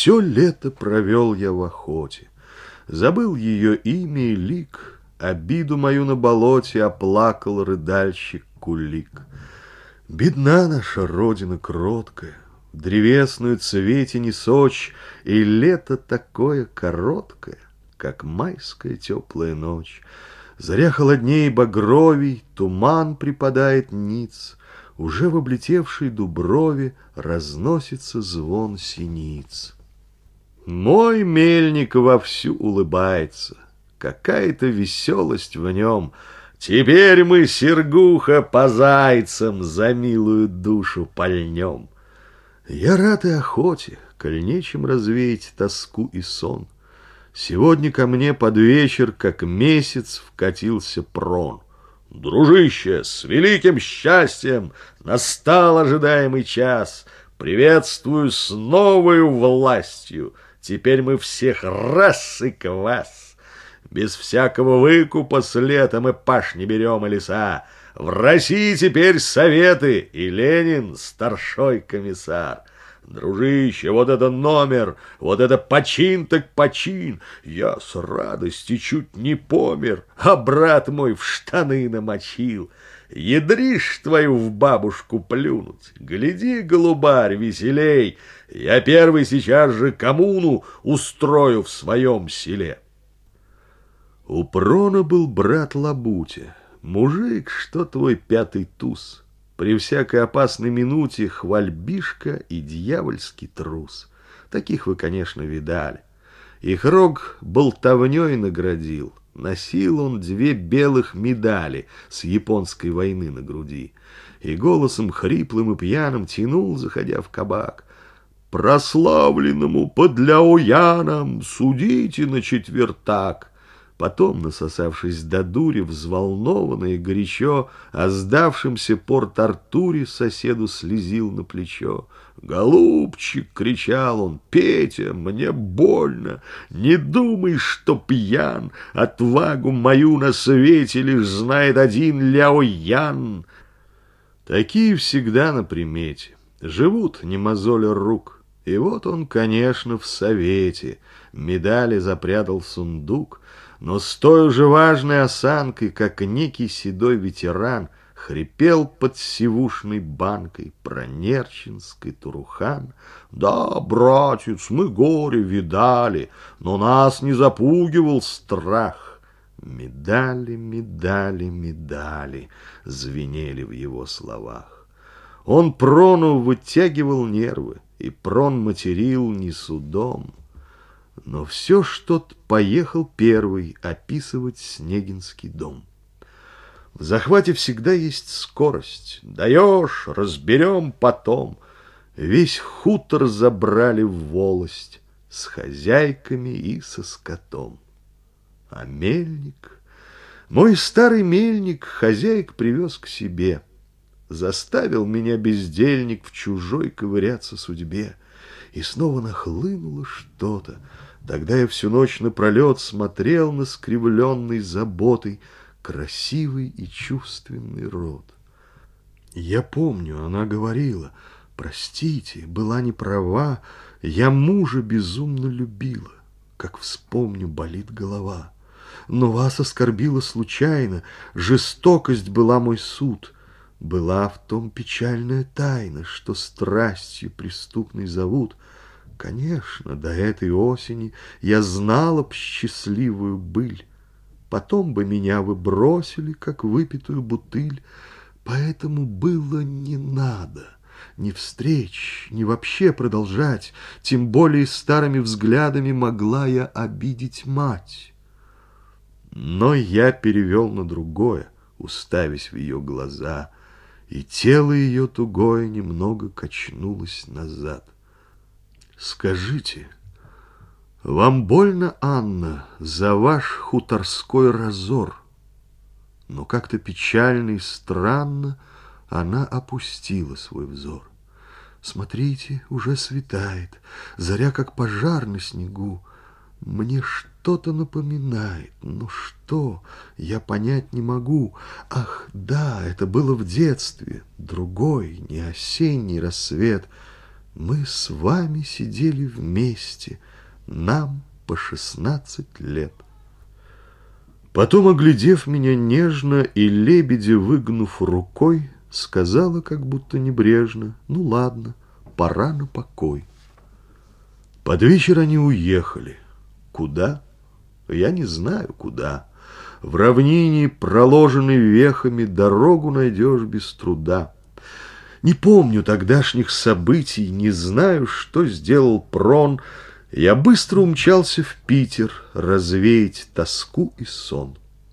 Все лето провел я в охоте, Забыл ее имя и лик, Обиду мою на болоте Оплакал рыдальщик Кулик. Бедна наша родина кроткая, древесную цвете не сочь, И лето такое короткое, Как майская теплая ночь. Заря холодней багровей, Туман припадает ниц, Уже в облетевшей дуброве Разносится звон синиц. Мой мельник вовсю улыбается, Какая-то веселость в нем. Теперь мы, Сергуха, по зайцам За милую душу пальнем. Я рад и охоте, коль нечем развеять тоску и сон. Сегодня ко мне под вечер, как месяц, вкатился прон. Дружище, с великим счастьем настал ожидаемый час. Приветствую с новой властью. Теперь мы всех раз и квас. Без всякого выкупа с лета мы пашни берем и леса. В России теперь советы, и Ленин старшой комиссар. Дружище, вот это номер, вот это почин так почин. Я с радости чуть не помер, а брат мой в штаны намочил. Ядришь твою в бабушку плюнуть. Гляди, голубарь, веселей. Я первый сейчас же коммуну устрою в своем селе. У Прона был брат Лабутя. Мужик, что твой пятый туз. При всякой опасной минуте хвальбишка и дьявольский трус. Таких вы, конечно, видали. Их рог болтовней наградил. Носил он две белых медали с японской войны на груди. И голосом хриплым и пьяным тянул, заходя в кабак. Прославленному подляуянам судите на четвертак. Потом, насосавшись до дури, взволнованно и горячо, о сдавшемся Порт-Артуре соседу слезил на плечо. «Голубчик!» — кричал он. «Петя, мне больно! Не думай, что пьян! Отвагу мою на свете лишь знает один Ляо Ян!» Такие всегда на примете. Живут, не мозоля рук. И вот он, конечно, в совете. Медали запрятал в сундук, но с той же важной осанкой, как некий седой ветеран, хрипел под сивушной банкой про Нерчинский Турухан. Да, братец, мы горе видали, но нас не запугивал страх. Медали, медали, медали звенели в его словах. Он прону вытягивал нервы, и прон материл не судом, но все что-то поехал первый описывать Снегинский дом. В захвате всегда есть скорость. Даешь, разберем потом. Весь хутор забрали в волость с хозяйками и со скотом. А мельник... Мой старый мельник хозяйк привез к себе. Заставил меня бездельник в чужой ковыряться судьбе. И снова нахлынуло что-то, Тогда я всю ночь напролет смотрел на скривленный заботой красивый и чувственный рот. Я помню, она говорила, простите, была не права, я мужа безумно любила, как вспомню, болит голова. Но вас оскорбила случайно, жестокость была мой суд, была в том печальная тайна, что страстью преступной зовут — Конечно, до этой осени я знала б счастливую быль. Потом бы меня вы бросили, как выпитую бутыль. Поэтому было не надо ни встреч, ни вообще продолжать, тем более старыми взглядами могла я обидеть мать. Но я перевел на другое, уставясь в ее глаза, и тело ее тугое немного качнулось назад. Скажите, вам больно, Анна, за ваш хуторской разор? Но как-то печально и странно она опустила свой взор. Смотрите, уже светает, заря как пожар на снегу. Мне что-то напоминает, но что, я понять не могу. Ах, да, это было в детстве, другой, не осенний рассвет — Мы с вами сидели вместе, нам по шестнадцать лет. Потом, оглядев меня нежно и лебеди выгнув рукой, сказала, как будто небрежно, ну ладно, пора на покой. Под вечер они уехали. Куда? Я не знаю, куда. В равнине, проложенной вехами, дорогу найдешь без труда. Не помню тогдашних событий, не знаю, что сделал Прон. Я быстро умчался в Питер развеять тоску и сон.